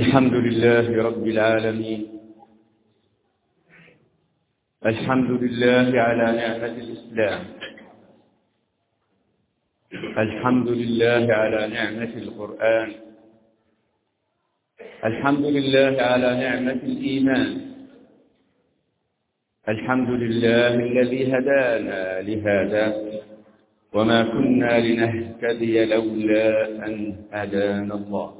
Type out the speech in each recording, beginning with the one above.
الحمد لله رب العالمين. الحمد لله على نعمة الإسلام. الحمد لله على نعمة القرآن. الحمد لله على نعمة الإيمان. الحمد لله الذي هدانا لهذا. وما كنا لنهتدي لولا أن هدانا الله.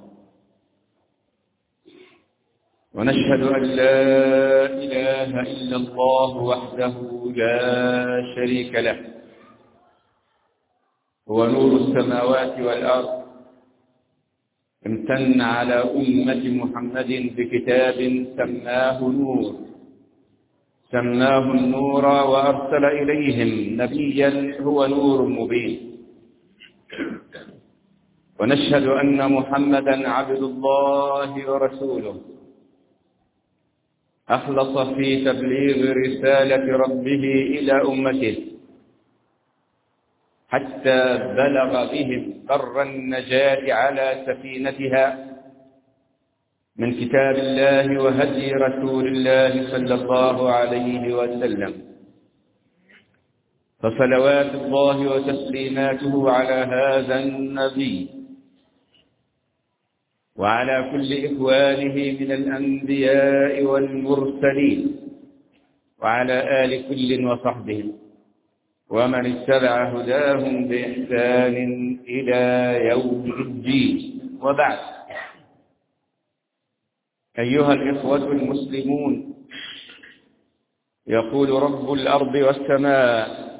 ونشهد أن لا إله إلا الله وحده لا شريك له. هو نور السماوات والأرض. امتن على أمة محمد بكتاب سماه نور. سماه النور وأرسل إليهم نبيا هو نور مبين. ونشهد أن محمدا عبد الله ورسوله. أخلص في تبليغ رسالة ربه إلى أمته. حتى بلغ بهم بر النجاة على سفينتها. من كتاب الله وهدي رسول الله صلى الله عليه وسلم. فصلوات الله وتسليماته على هذا النبي. وعلى كل إخوانه من الأنبياء والمرسلين وعلى آل كل وصحبهم ومن اتبع هداهم بإحسان إلى يوم الدين. وبعد. أيها الإخوة المسلمون يقول رب الأرض والسماء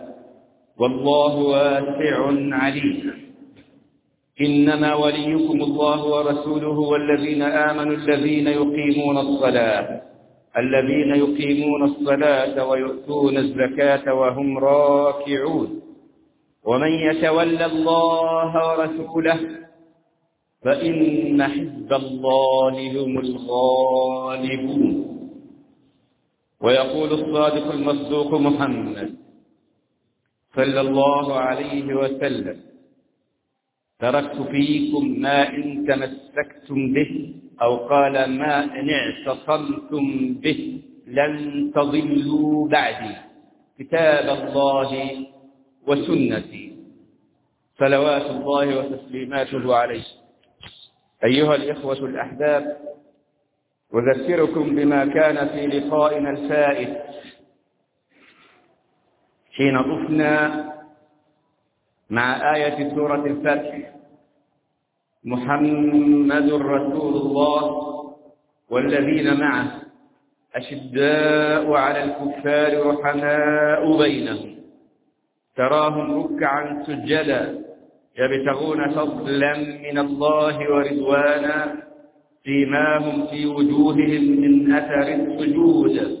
والله واسع عليم. إنما وليكم الله ورسوله والذين آمنوا الذين يقيمون الصلاة. الذين يقيمون الصلاة ويؤتون الزكاة وهم راكعون. ومن يتولى الله ورسوله فإن حزب الله هم الغالبون. ويقول الصادق المصدوق محمد صلى الله عليه وسلم. تركت فيكم ما إن تمسكتم به أو قال ما إن اعتصمتم به لن تضلوا بعدي. كتاب الله وسنتي. صلوات الله وتسليماته عليه. أيها الإخوة الأحباب أذكركم بما كان في لقائنا الفائت. حين طفنا مع آية سورة الفتح. محمد رسول الله والذين معه أشداء على الكفار رحماء بينهم. تراهم ركعا سجدا يبتغون فضلا من الله ورضوانا فيما في وجوههم من أثر السجود.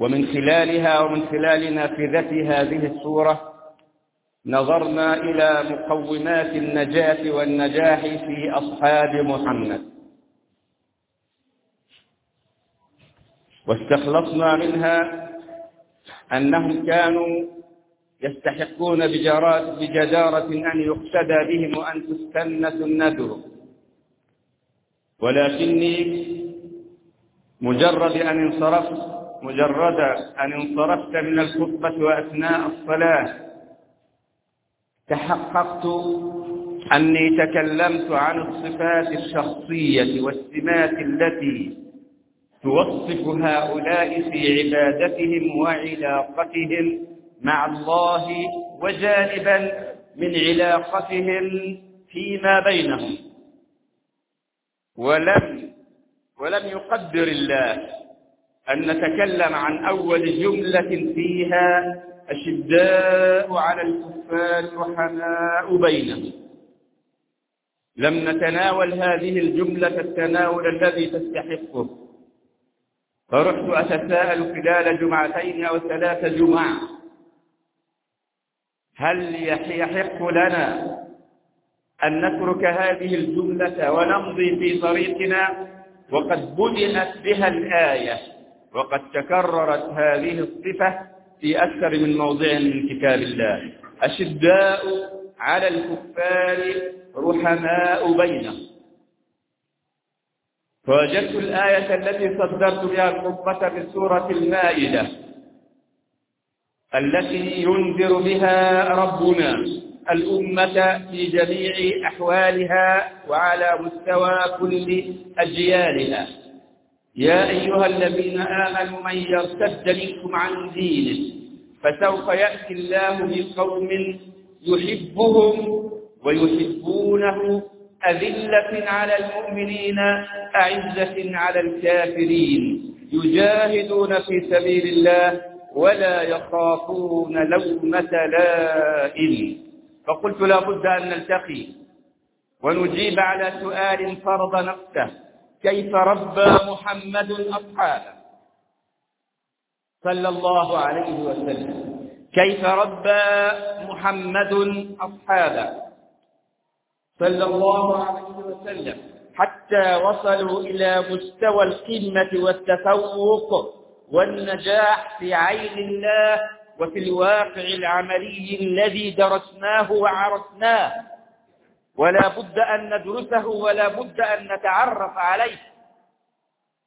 ومن خلالها ومن خلال نافذة هذه السورة نظرنا إلى مقومات النجاة والنجاح في أصحاب محمد. واستخلصنا منها أنهم كانوا يستحقون بجدارة أن يقتدى بهم وأن تستن سنتهم ولكني مجرد أن انصرفت مجرد أن انصرفت من الخطبة وأثناء الصلاة. تحققت أني تكلمت عن الصفات الشخصية والسمات التي توصف هؤلاء في عبادتهم وعلاقتهم مع الله وجانبا من علاقتهم فيما بينهم. ولم ولم يقدر الله أن نتكلم عن أول جملة فيها أشداء على الكفار رحماء بينهم. لم نتناول هذه الجملة التناول الذي تستحقه. فرحت أتساءل خلال جمعتين أو ثلاث جمع. هل يحق لنا أن نترك هذه الجملة ونمضي في طريقنا؟ وقد بدأت بها الآية. وقد تكررت هذه الصفة في أكثر من موضع من كتاب الله. أشداء على الكفار رحماء بينهم. فوجدت الآية التي صدرت بها الخطبة في سورة المائدة. التي ينذر بها ربنا الأمة في جميع أحوالها وعلى مستوى كل أجيالها. يا أيها الذين آمنوا من يرتد منكم عن دينه فسوف يأتي الله بقوم يحبهم ويحبونه أذلة على المؤمنين أعزة على الكافرين. يجاهدون في سبيل الله ولا يخافون لومة لائم. فقلت لا بد أن نلتقي ونجيب على سؤال فرض نفسه. كيف ربى محمد أصحابه؟ صلى الله عليه وسلم. كيف ربى محمد أصحابه؟ صلى الله عليه وسلم. حتى وصلوا إلى مستوى القمة والتفوق والنجاح في عين الله وفي الواقع العملي الذي درسناه وعرفناه. ولا بد أن ندرسه ولا بد أن نتعرف عليه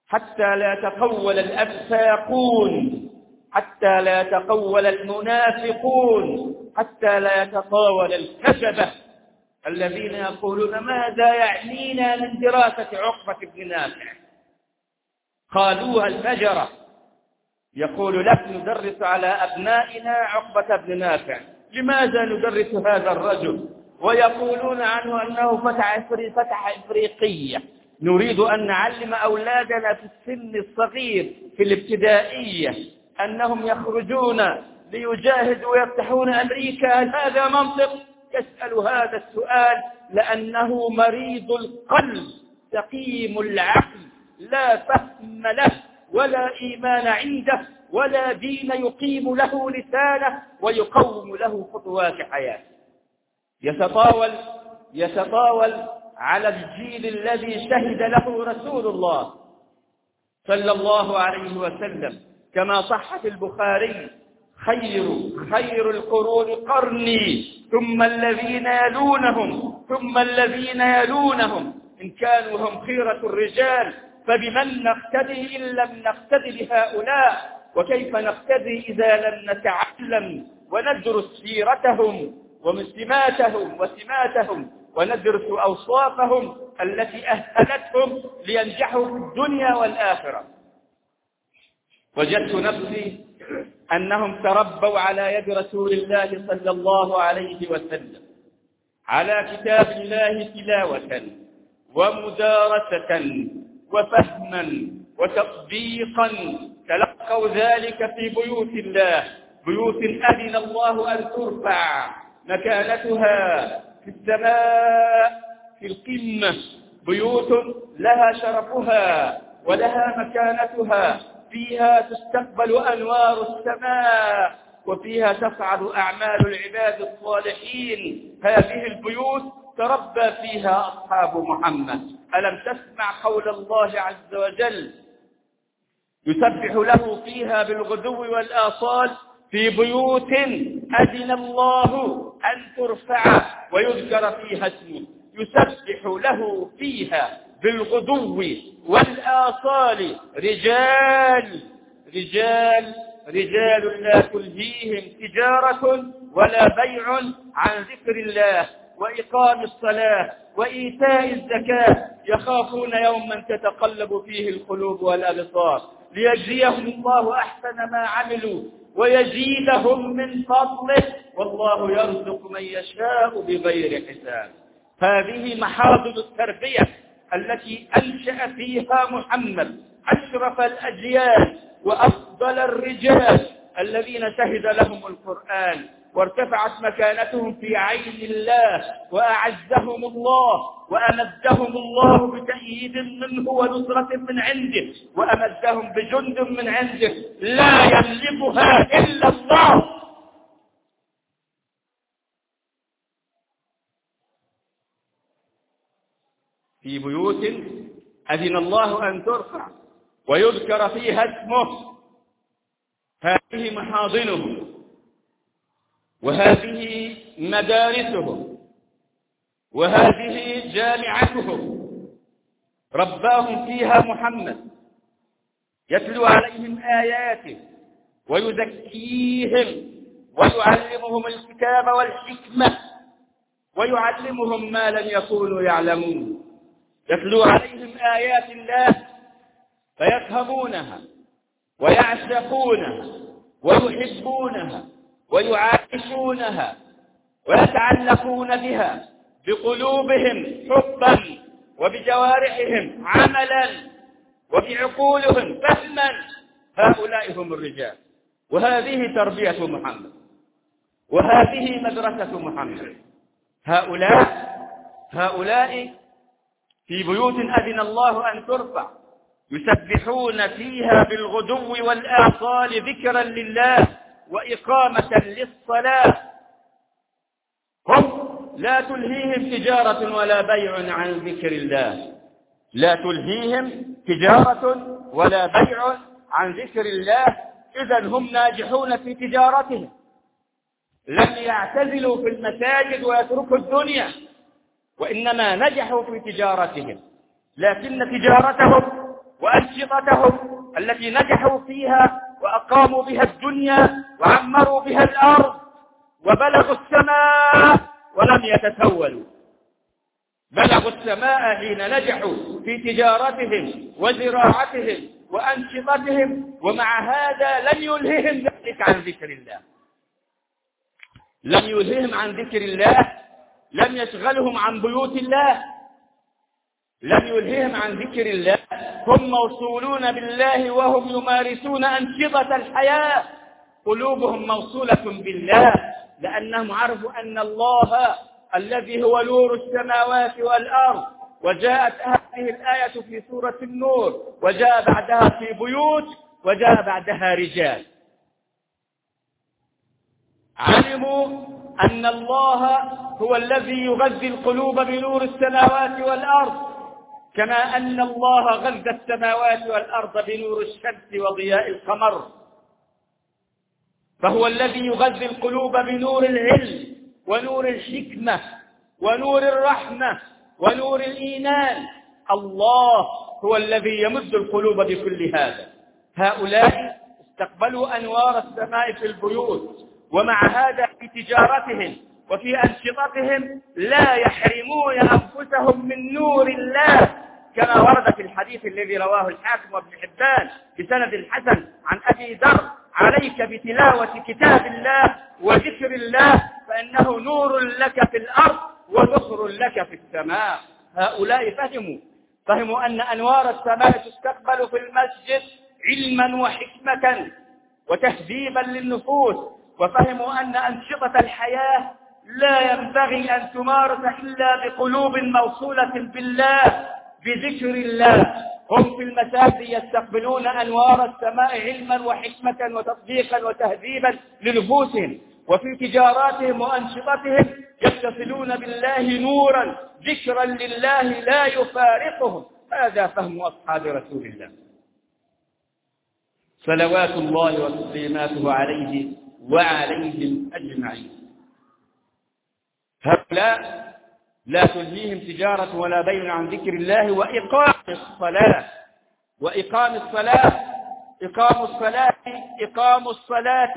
حتى لا يتقول الأفساقون حتى لا يتقول المنافقون حتى لا يتطاول الكذبة الذين يقولون ماذا يعنينا من دراسة عقبة بن نافع؟ قالوها الفجرة يقول لك ندرس على أبنائنا عقبة بن نافع. لماذا ندرس هذا الرجل؟ ويقولون عنه أنه فتح فتح إفريقية. نريد أن نعلم أولادنا في السن الصغير في الابتدائية أنهم يخرجون ليجاهدوا ويفتحون أمريكا. هل هذا منطق؟ يسأل هذا السؤال لأنه مريض القلب سقيم العقل لا فهم له ولا إيمان عنده ولا دين يقيم له لسانه ويقوم له خطوات حياته. يتطاول يتطاول على الجيل الذي شهد له رسول الله صلى الله عليه وسلم. كما صح في البخاري خير خير القرون قرني ثم الذين يلونهم ثم الذين يلونهم. إن كانوا هم خيرة الرجال فبمن نقتدي إن لم نقتدي بهؤلاء؟ وكيف نقتدي إذا لم نتعلم وندرس سيرتهم؟ ومسلماتهم وسماتهم وندرس أوصافهم التي أهلتهم لينجحوا في الدنيا والآخرة. وجدت نفسي أنهم تربوا على يد رسول الله صلى الله عليه وسلم على كتاب الله تلاوة ومدارسة وفهما وتطبيقا. تلقوا ذلك في بيوت الله بيوت أذن الله أن ترفع. مكانتها في السماء في القمة. بيوت لها شرفها ولها مكانتها. فيها تستقبل أنوار السماء وفيها تصعد أعمال العباد الصالحين. هذه البيوت تربى فيها أصحاب محمد. ألم تسمع قول الله عز وجل؟ يسبح له فيها بالغدو والآصال في بيوت أذن الله أن ترفع ويذكر فيها اسمه. يسبح له فيها بالغدو والآصال. رجال رجال رجال لا تلهيهم تجارة ولا بيع عن ذكر الله وإقام الصلاة وإيتاء الزكاة. يخافون يوما تتقلب فيه القلوب والأبصار. ليجزيهم الله أحسن ما عملوا. ويزيدهم من فضله والله يرزق من يشاء بغير حساب. هذه محاضن التربية التي أنشأ فيها محمد أشرف الأجيال وأفضل الرجال الذين شهد لهم القرآن. وارتفعت مكانتهم في عين الله وأعزهم الله وأمدهم الله بتأييد منه ونصرة من عنده وأمدهم بجند من عنده. لا يملكها إلا الله. في بيوت أذن الله أن ترفع ويذكر فيها اسمه. هذه محاضنه. وهذه مدارسهم وهذه جامعتهم. رباهم فيها محمد. يتلو عليهم آياته ويزكيهم ويعلمهم الكتاب والحكمة ويعلمهم ما لم يكونوا يعلمون. يتلو عليهم آيات الله فيفهمونها ويعشقونها ويحبونها. ويعايشونها ويتعلقون بها بقلوبهم حبا وبجوارحهم عملا وبعقولهم فهما. هؤلاء هم الرجال. وهذه تربية محمد. وهذه مدرسة محمد. هؤلاء هؤلاء في بيوت أذن الله أن ترفع يسبحون فيها بالغدو والآصال ذكرا لله. وإقامة للصلاة. هم لا تلهيهم تجارة ولا بيع عن ذكر الله. لا تلهيهم تجارة ولا بيع عن ذكر الله. إذا هم ناجحون في تجارتهم. لم يعتزلوا في المساجد ويتركوا الدنيا وإنما نجحوا في تجارتهم. لكن تجارتهم وأنشطتهم التي نجحوا فيها وأقاموا بها الدنيا وعمروا بها الأرض وبلغوا السماء ولم يتسولوا. بلغوا السماء حين نجحوا في تجارتهم وزراعتهم وأنشطتهم ومع هذا لم يلههم ذلك عن ذكر الله. لم يلههم عن ذكر الله لم يشغلهم عن بيوت الله لم يلههم عن ذكر الله. هم موصولون بالله وهم يمارسون أنشطة الحياة. قلوبهم موصولة بالله لأنهم عرفوا أن الله الذي هو نور السماوات والأرض. وجاءت هذه الآية في سورة النور. وجاء بعدها في بيوت. وجاء بعدها رجال. علموا أن الله هو الذي يغذي القلوب بنور السماوات والأرض. كما أن الله غذى السماوات والأرض بنور الشمس وضياء القمر. فهو الذي يغذي القلوب بنور العلم ونور الحكمة ونور الرحمة ونور الإيمان. الله هو الذي يمد القلوب بكل هذا. هؤلاء استقبلوا أنوار السماء في البيوت ومع هذا في تجارتهم وفي أنشطتهم لا يحرمون أنفسهم من نور الله كما ورد في الحديث الذي رواه الحاكم وابن حبان بسند الحسن عن أبي ذر عليك بتلاوة كتاب الله وذكر الله فإنه نور لك في الأرض ونصر لك في السماء. هؤلاء فهموا فهموا أن أنوار السماء تستقبل في المسجد علما وحكمة وتهذيبا للنفوس وفهموا أن أنشطة الحياة لا ينبغي أن تمارس إلا بقلوب موصولة بالله بذكر الله. هم في المساجد يستقبلون أنوار السماء علما وحكمة وتطبيقا وتهذيبا لنفوسهم وفي تجاراتهم وأنشطتهم يتصلون بالله نورا ذكرا لله لا يفارقهم هذا فهم أصحاب رسول الله. صلوات الله وتسليماته عليه وعليهم أجمعين. هؤلاء لا تلهيهم تجارة ولا بيع عن ذكر الله وإقام الصلاة. وإقام الصلاة إقام الصلاة إقام الصلاة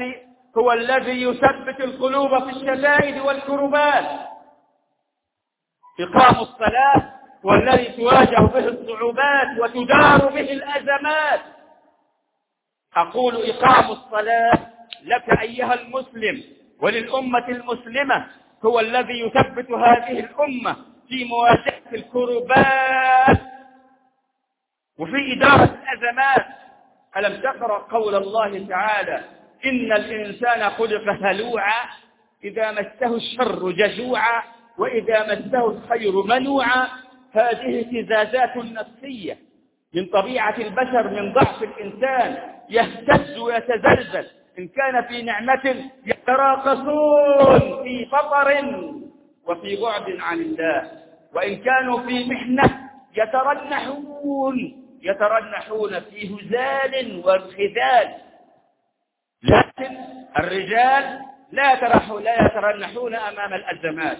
هو الذي يثبت القلوب في الشدائد والكربات. إقام الصلاة هو الذي تواجه به الصعوبات وتدار به الأزمات. أقول إقام الصلاة لك أيها المسلم وللأمة المسلمة هو الذي يثبت هذه الأمة في مواجهة الكربات. وفي إدارة الأزمات ألم تقرأ قول الله تعالى إن الإنسان خلق هلوعا إذا مسه الشر جزوعا وإذا مسه الخير منوعا. هذه اهتزازات نفسية من طبيعة البشر من ضعف الإنسان يهتز ويتزلزل. إن كان في نعمة يتراقصون في فطر وفي بعد عن الله. وإن كانوا في محنة يترنحون يترنحون في هزال وانخذال. لكن الرجال لا لا يترنحون أمام الأزمات.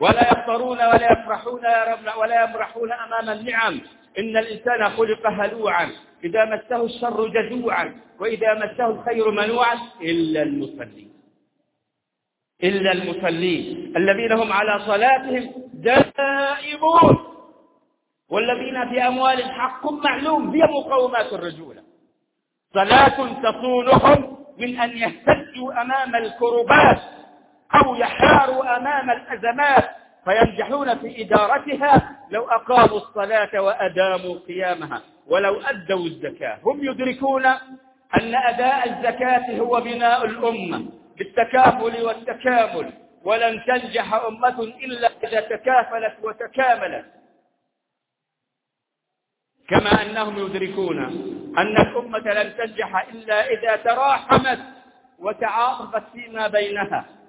ولا يفطرون ولا يفرحون ولا يمرحون أمام النعم. إن الإنسان خلق هلوعا إذا مسه الشر جزوعا وإذا مسه الخير منوعا إلا المصلين. إلا المصلين. الذين هم على صلاتهم دائمون. والذين في أموالهم حق معلوم هي مقومات الرجولة. صلاة تصونهم من أن يهتزوا أمام الكربات أو يحاروا أمام الأزمات. فينجحون في إدارتها لو أقاموا الصلاة وأداموا قيامها ولو أدوا الزكاة. هم يدركون أن أداء الزكاة هو بناء الأمة بالتكافل والتكامل ولن تنجح أمة إلا إذا تكافلت وتكاملت. كما أنهم يدركون أن الأمة لن تنجح إلا إذا تراحمت وتعاطفت فيما بينها.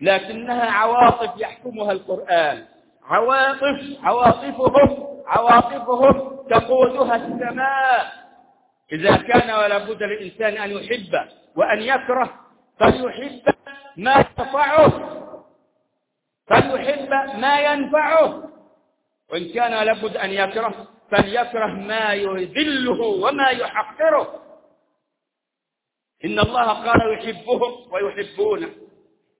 لكنها عواطف يحكمها القرآن. عواطف عواطفهم عواطفهم تقودها السماء. إذا كان ولا بد للإنسان أن يحب وأن يكره فليحب ما ينفعه. فليحب ما ينفعه. وإن كان لابد أن يكره فليكره ما يذله وما يحقره. إن الله قال يحبهم ويحبونه.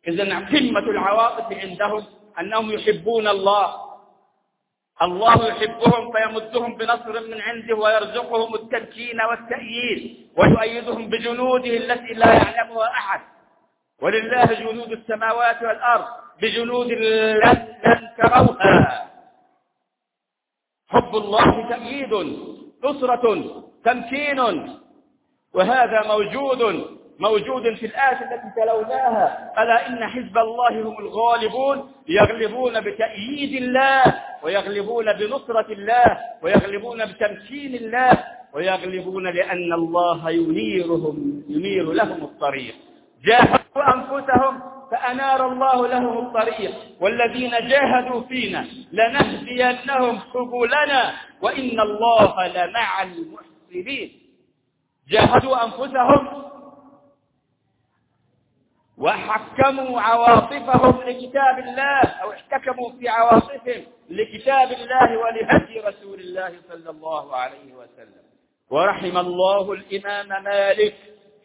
إذا قمة العواطف عندهم أنهم يحبون الله. الله يحبهم فيمدهم بنصر من عنده ويرزقهم التمكين والتأييد ويؤيدهم بجنوده التي لا يعلمها أحد. ولله جنود السماوات والأرض بجنود لن تروها حب الله تأييد نصرة تمكين وهذا موجود. موجود في الآية التي تلوناها. ألا إن حزب الله هم الغالبون؟ يغلبون بتأييد الله ويغلبون بنصرة الله ويغلبون بتمكين الله ويغلبون لأن الله ينيرهم ينير لهم الطريق. جاهدوا أنفسهم فأنار الله لهم الطريق. والذين جاهدوا فينا لنهدينهم سبلنا وإن الله لمع المحسنين. جاهدوا أنفسهم وحكموا عواطفهم لكتاب الله أو احتكموا في عواطفهم لكتاب الله ولهدي رسول الله صلى الله عليه وسلم. ورحم الله الإمام مالك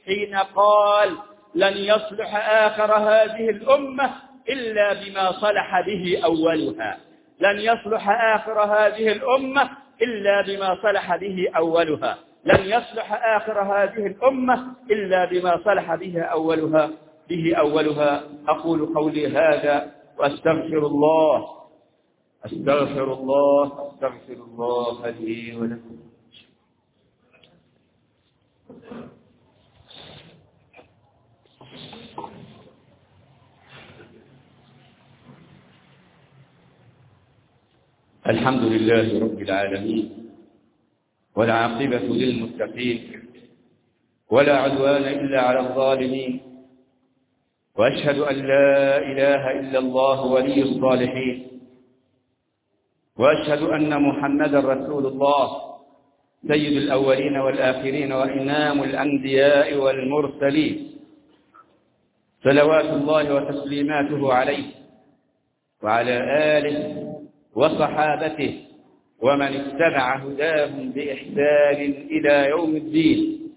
حين قال لن يصلح آخر هذه الأمة إلا بما صلح به أولها. لن يصلح آخر هذه الأمة إلا بما صلح به أولها. لن يصلح آخر هذه الأمة إلا بما صلح به أولها. به أولها أقول قولي هذا وأستغفر الله. أستغفر الله أستغفر الله لي ولكم. الحمد لله رب العالمين والعاقبة للمتقين ولا عدوان إلا على الظالمين. وأشهد أن لا إله إلا الله ولي الصالحين. وأشهد أن محمدا رسول الله. سيد الأولين والآخرين وإمام الأنبياء والمرسلين. صلوات الله وتسليماته عليه. وعلى آله وصحابته ومن اتبع هداهم بإحسان إلى يوم الدين.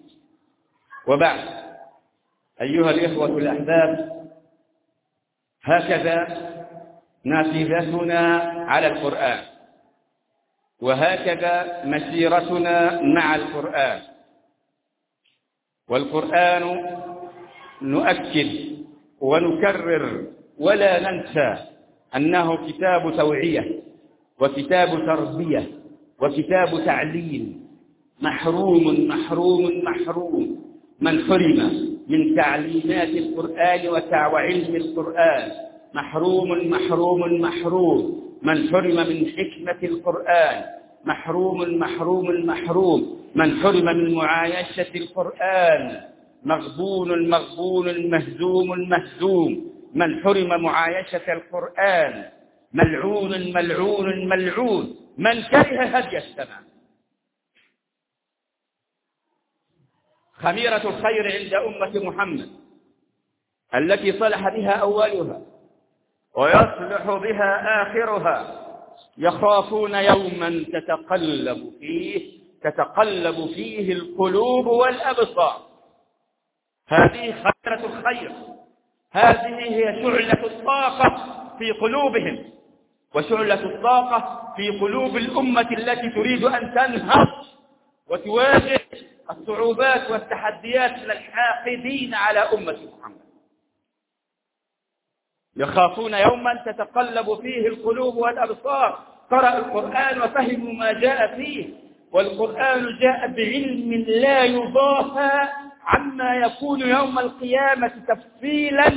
وبعد. أيها الإخوة الأحباب هكذا نافذتنا على القرآن وهكذا مسيرتنا مع القرآن. والقرآن نؤكد ونكرر ولا ننسى أنه كتاب توعية وكتاب تربية وكتاب تعليم محروم محروم محروم. من حرم من تعليمات القرآن وعلم القرآن. محروم محروم محروم. من حرم من حكمة القرآن. محروم محروم محروم. من حرم من معايشة القرآن. مغبون مغبون مهزوم مهزوم. من حرم معايشة القرآن. ملعون ملعون ملعون. من كره هدي السماء. خميرة الخير عند أمة محمد التي صلح بها أولها ويصلح بها آخرها. يخافون يوما تتقلب فيه تتقلب فيه القلوب والأبصار. هذه خميرة الخير هذه هي شعلة الطاقة في قلوبهم وشعلة الطاقة في قلوب الأمة التي تريد أن تنهض وتواجه الصعوبات والتحديات من الحاقدين على أمة محمد. يخافون يوما تتقلب فيه القلوب والأبصار. قرأ القرآن وفهموا ما جاء فيه. والقرآن جاء بعلم لا يضاهى عما يكون يوم القيامة تفصيلا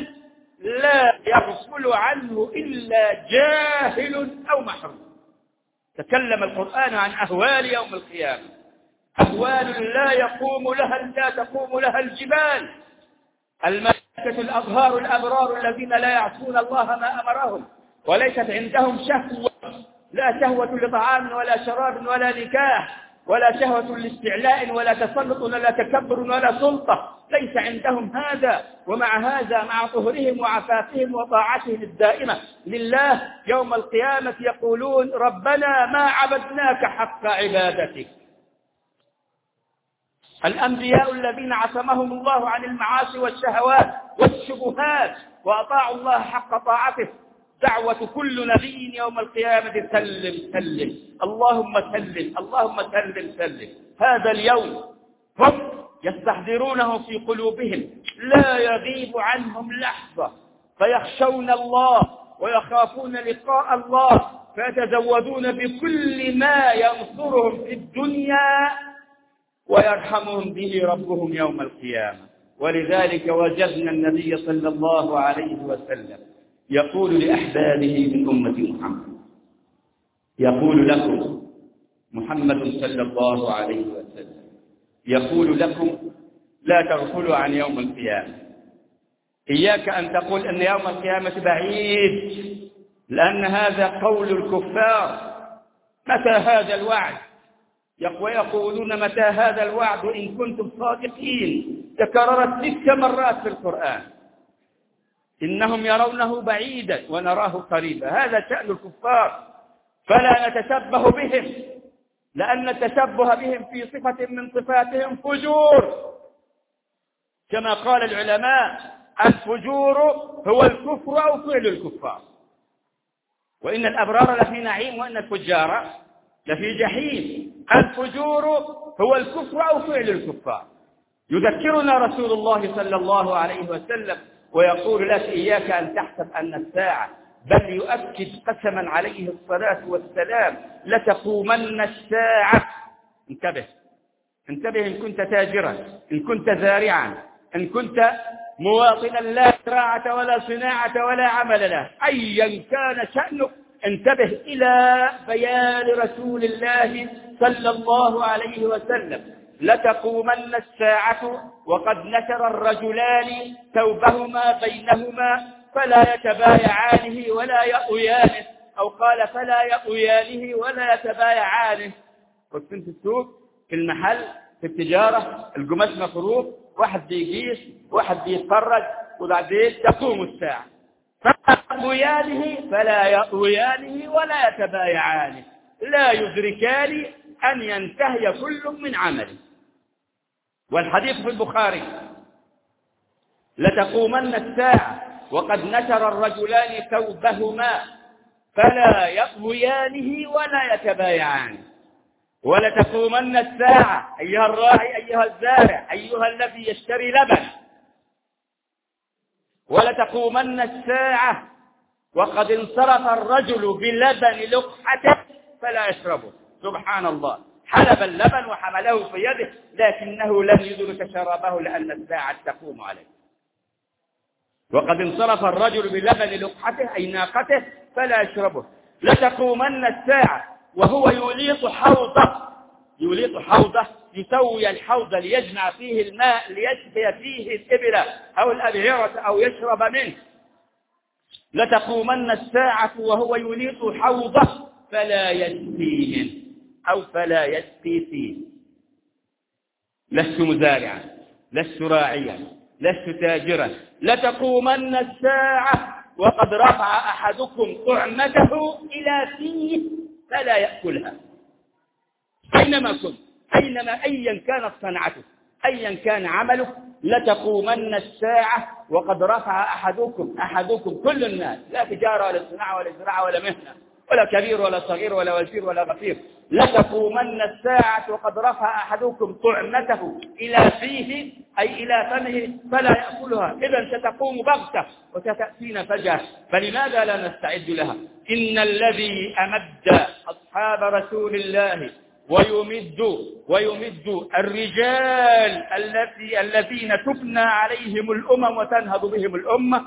لا يغفل عنه إلا جاهل أو محروم. تكلم القرآن عن أهوال يوم القيامة. أهوال لا يقوم لها لا تقوم لها الجبال. الملائكة الأظهار الأبرار الذين لا يعصون الله ما أمرهم وليست عندهم شهوة لا شهوة لطعام ولا شراب ولا نكاح ولا شهوة لاستعلاء ولا تسلط ولا تكبر ولا سلطة. ليس عندهم هذا. ومع هذا مع طهرهم وعفافهم وطاعتهم الدائمة لله يوم القيامة يقولون ربنا ما عبدناك حق عبادتك. الأنبياء الذين عصمهم الله عن المعاصي والشهوات والشبهات وأطاعوا الله حق طاعته. دعوة كل نبي يوم القيامة سلم سلم. اللهم سلم اللهم سلم سلم. هذا اليوم هم يستحضرونه في قلوبهم. لا يغيب عنهم لحظة. فيخشون الله ويخافون لقاء الله. فيتزودون بكل ما ينصرهم في الدنيا. ويرحمهم به ربهم يوم القيامة. ولذلك وجدنا النبي صلى الله عليه وسلم يقول لأحبابه من أمة محمد يقول لكم محمد صلى الله عليه وسلم يقول لكم لا تغفلوا عن يوم القيامة. إياك أن تقول أن يوم القيامة بعيد لأن هذا قول الكفار. متى هذا الوعد؟ ويقولون متى هذا الوعد إن كنتم صادقين؟ تكررت ست مرات في القرآن. إنهم يرونه بعيدا ونراه قريبا. هذا شأن الكفار. فلا نتشبه بهم. لأن التشبه بهم في صفة من صفاتهم فجور. كما قال العلماء الفجور هو الكفر أو فعل الكفار. وإن الأبرار لفي نعيم وإن الفجار لفي جحيم. الفجور هو الكفر أو فعل الكفار. يذكرنا رسول الله صلى الله عليه وسلم ويقول لك إياك أن تحسب أن الساعة بل يؤكد قسما عليه الصلاة والسلام لتقومن الساعة. انتبه. انتبه إن كنت تاجرا إن كنت زارعا إن كنت مواطنا لا زراعة ولا صناعة ولا عمل له. أيا كان شأنك انتبه إلى بيان رسول الله صلى الله عليه وسلم. لتقومن الساعة وقد نشر الرجلان ثوبهما بينهما فلا يتبايعانه ولا يأويانه أو قال فلا يأويانه ولا يتبايعانه. كنت في السوق في المحل في التجارة القماش مفروض واحد بيقيس واحد بيتفرج وبعدين تقوم الساعة. فلا يأويانه فلا يأويانه ولا يتبايعانه. لا يدركان أن ينتهي كل من عمله. والحديث في البخاري لتقومن الساعة وقد نشر الرجلان ثوبهما فلا يطويانه ولا يتبايعان. ولتقومن الساعة أيها الراعي أيها الزارع أيها الذي يشتري لبن ولتقومن الساعة وقد انصرف الرجل بلبن لقحته فلا يشربه. سبحان الله. حلب اللبن وحمله في يده لكنه لم يدرك شرابه لأن الساعة تقوم عليه. وقد انصرف الرجل بلبن لقحته أي ناقته فلا يشربه. لتقومن الساعة وهو يليط حوضه. يليط حوضه يسوي الحوض ليجمع فيه الماء ليشفي فيه الإبل أو الأبعرة أو يشرب منه. لتقومن الساعة وهو يليط حوضه فلا يسقي منه أو فلا يسقي فيه. لست مزارعا لست راعيا لست تاجرا. لتقومن الساعة وقد رفع أحدكم طعمته إلى فيه فلا يأكلها. أينما كنت أينما أيا كانت صنعته أيا كان عمله لتقومن الساعة وقد رفع أحدكم أحدكم كل الناس لا تجارة ولا صناعة ولا زراعة ولا مهنة ولا كبير ولا صغير ولا وزير ولا غفير. لتقومن الساعة وقد رفع أحدكم طعمته إلى فيه أي إلى فمه فلا يأكلها. إذا ستقوم بغتة وستأتينا فجأة. فلماذا لا نستعد لها؟ إن الذي أمد أصحاب رسول الله ويمد ويمد الرجال التي الذين تبنى عليهم الأمم وتنهض بهم الأمة.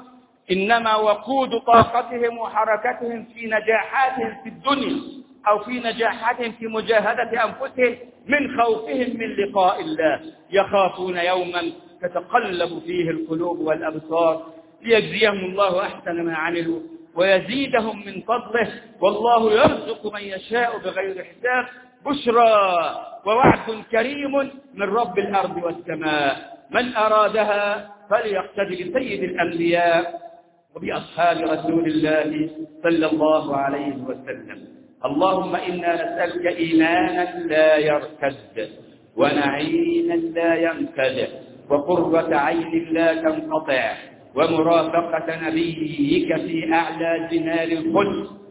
إنما وقود طاقتهم وحركتهم في نجاحاتهم في الدنيا أو في نجاحاتهم في مجاهدة أنفسهم من خوفهم من لقاء الله. يخافون يوما تتقلب فيه القلوب والأبصار. ليجزيهم الله أحسن ما عملوا ويزيدهم من فضله. والله يرزق من يشاء بغير حساب. بشرى ووعد كريم من رب الأرض والسماء. من أرادها فليقتدي بسيد الأنبياء وبأصحاب رسول الله صلى الله عليه وسلم. اللهم إنا نسألك إيمانا لا يرتد ونعيما لا ينفد وقرة عين لا تنقطع ومرافقة نبيك في أعلى جنان القدس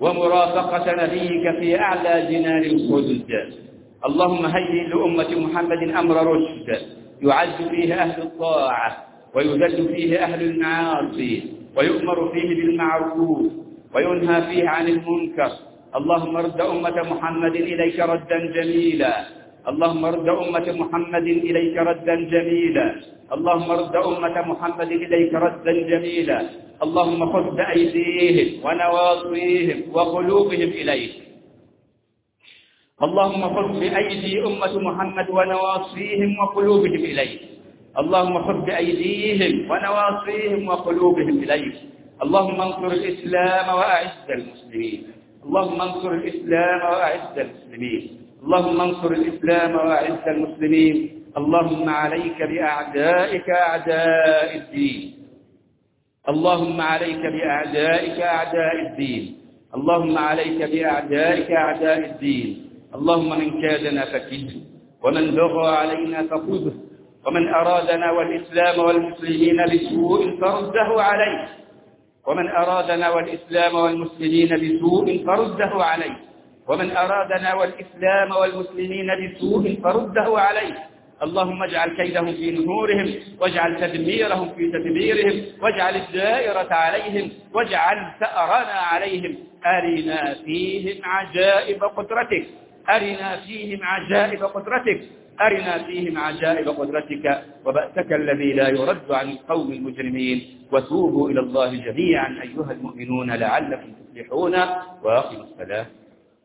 ومرافقة نبيك في أعلى جنان الخلد. اللهم هيئ لأمة محمد أمر رشد. يعز فيه أهل الطاعة ويذل فيه أهل المعاصي ويؤمر فيه بالمعروف وينهى فيه عن المنكر. اللهم ارد أمة محمد إليك ردا جميلا. اللهم ارد أمة محمد إليك ردا جميلا. اللهم ارد أمة محمد إليك ردا جميلا. اللهم خذ بأيديهم ونواصيهم وقلوبهم إليك. اللهم خذ بأيدي أمة محمد ونواصيهم وقلوبهم إليك. اللهم خذ بأيديهم ونواصيهم وقلوبهم إليك. اللهم انصر الإسلام وأعز المسلمين. اللهم انصر الإسلام وأعز المسلمين. اللهم انصر الإسلام وأعز المسلمين. اللهم عليك بأعدائك أعداء الدين. اللهم عليك بأعدائك أعداء الدين. اللهم عليك بأعدائك أعداء الدين. اللهم من كادنا فكده ومن بغى علينا فخذه ومن أرادنا والإسلام والمسلمين بسوء فرده عليه. ومن أرادنا والإسلام والمسلمين بسوء فرده عليه. ومن أرادنا والإسلام والمسلمين بسوء فرده عليه. اللهم اجعل كيدهم في نهورهم واجعل تدميرهم في تدميرهم واجعل الدائرة عليهم واجعل ثأرنا عليهم. أرنا فيهم عجائب قدرتك. أرنا فيهم عجائب قدرتك. أرنا فيهم عجائب قدرتك. وبأسك الذي لا يرد عن القوم المجرمين. وتوبوا إلى الله جميعا أيها المؤمنون لعلكم تفلحون. وأقموا الصلاة.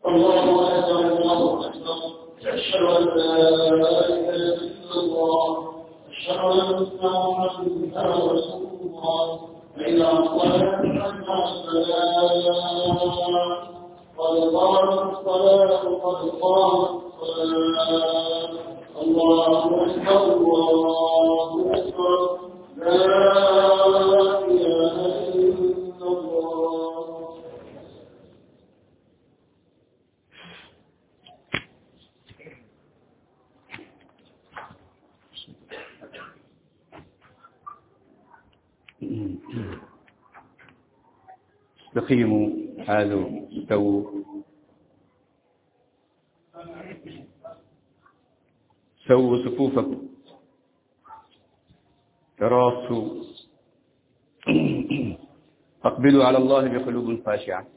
الله أكبر الله أكبر. أشهد أن لا إله إلا الله أشهد أن محمدا رسول الله. الصلاة حي على الصلاة قد قامت الصلاة قد قامت الصلاة. الله أكبر الله أكبر لا إله إلا الله استقيموا حاذوا استووا سووا صفوفكم. تراصوا اقبلوا على الله بقلوب خاشعة.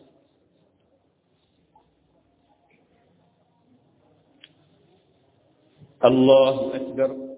الله أكبر.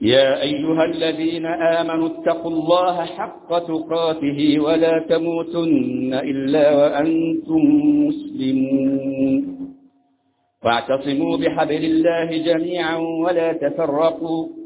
يا أيها الذين آمنوا اتقوا الله حق تقاته ولا تموتن إلا وأنتم مسلمون. واعتصموا بحبل الله جميعا ولا تفرقوا.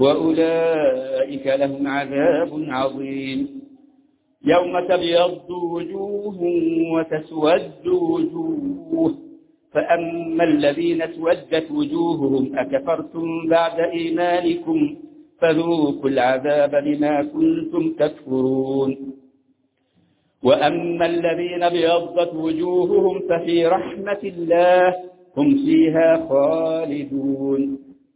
وأولئك لهم عذاب عظيم. يوم تبيض وجوه وتسود وجوه. فأما الذين اسودت وجوههم أكفرتم بعد إيمانكم؟ فذوقوا العذاب بما كنتم تكفرون. وأما الذين ابيضت وجوههم ففي رحمة الله هم فيها خالدون.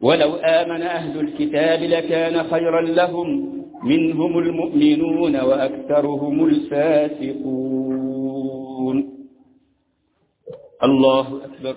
ولو آمن أهل الكتاب لكان خيرا لهم منهم المؤمنون وأكثرهم الفاسقون. الله أكبر.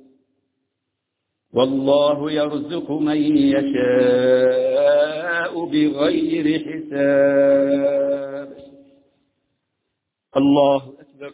والله يرزق من يشاء بغير حساب. الله أكبر